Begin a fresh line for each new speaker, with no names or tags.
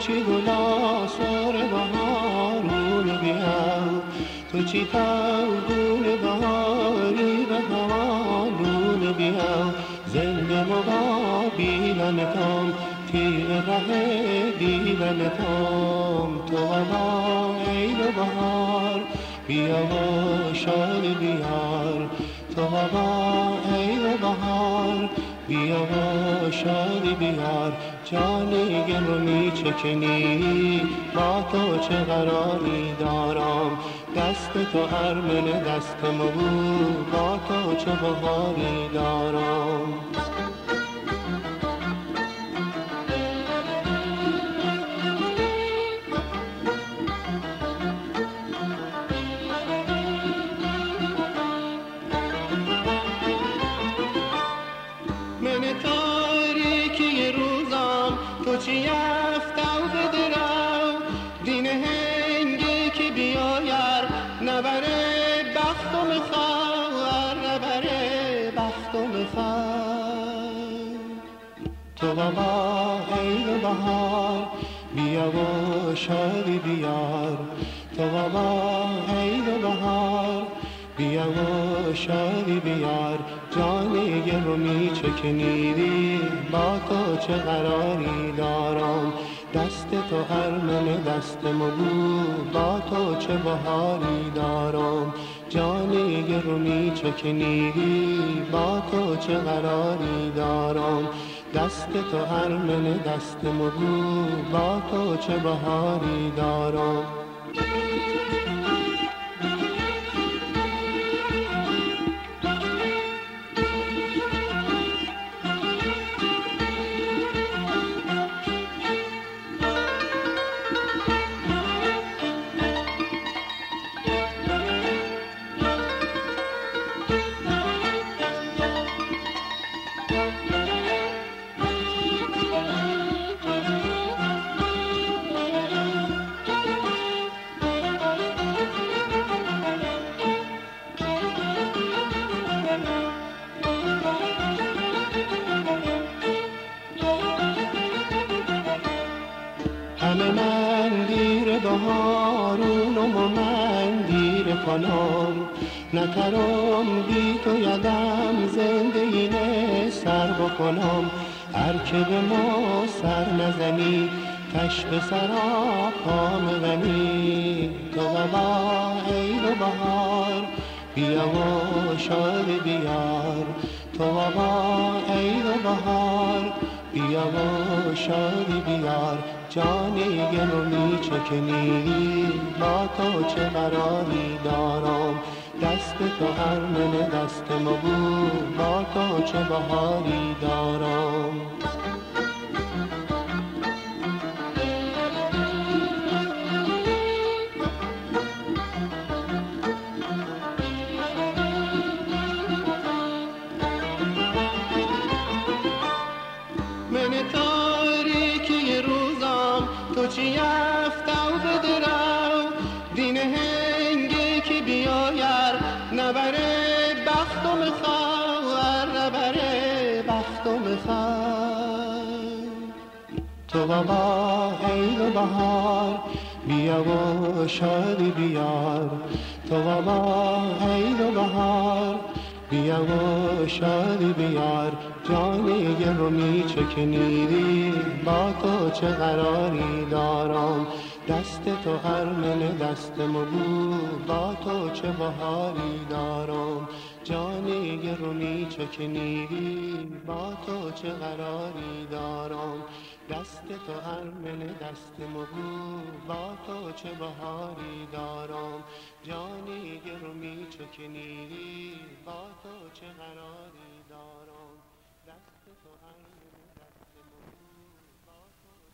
چی گلا سر بهارون بیا تو چی تا گل بهاری و هوانون بیا زنده مبا بیلنتم تیر ره دیدنتم تو اما عید بهار بیا و شاد بیار. تو اما عید بهار بیا و شادی بیار. جانی گلو چکنی با تو چه قراری دارم؟ دست تو ارمن دست مبو با تو چه بهاری دارم؟ چی افتاو بدرو دین هنگی که بیایر نبره بخت و مخار نبره بخت و مخار تو بابا عید و بهار بیا و شادی بیار. تو عید و بهار بیا و شادی بیار. جانی رو می چکنیدی با تو چه قراری دارم؟ دست تو ارمن دست مگو. با تو چه بهاری دارم؟ جانی رو می چکنیدی با تو چه قراری دارم؟ دست تو ارمن دست مگو. با تو چه بهاری دارم؟ بهارون و من دیر کنم نکرم بی تو یدم زنده سر بکنم هر که به ما سر نزنی کش به سرا پا مزنی تو بابا عید و بهار بیا و شاد بیار. تو بابا عید و بهار بیا و شادی بیار. جانی گلو می چکنی با تو چه قراری دارم؟ دست تو ارمن دست مبو با تو چه بهاری دارم؟ چی افتاو بدرو دین هنگی که بیایر نبره بخت و مخار نبره بخت و تو بابا عید و بهار بیا و شادی بیار. تو بابا عید و بهار بیا و شادی بیار جانی رو می چکنیدی با تو چه قراری دارم؟ دست تو ارمن دست مبو با تو چه بهاری دارم؟ جانی رو می چکنیدی با تو چه قراری دارم؟ دست تو ارمن دست مگو با تو چه بهاری دارم؟ جانی رو می چکنی با تو چه قراری دارم؟ دست تو ارمن